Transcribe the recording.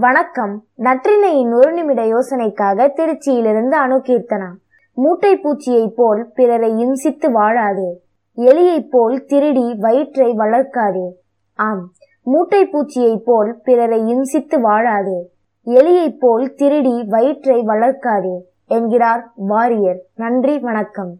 வணக்கம். நற்றினையின் ஒரு நிமிட யோசனைக்காக திருச்சியிலிருந்து அணுகீர்த்தனா. மூட்டை பூச்சியைப் போல் பிறரை இம்சித்து வாழாதே. எலியைப் போல் திருடி வயிற்றை வளர்க்காதே. ஆம். மூட்டை பூச்சியைப் போல் பிறரை இம்சித்து வாழாதே. எலியைப் போல் திருடி வயிற்றை வளர்க்காதே என்கிறார் வாரியர். நன்றி வணக்கம்.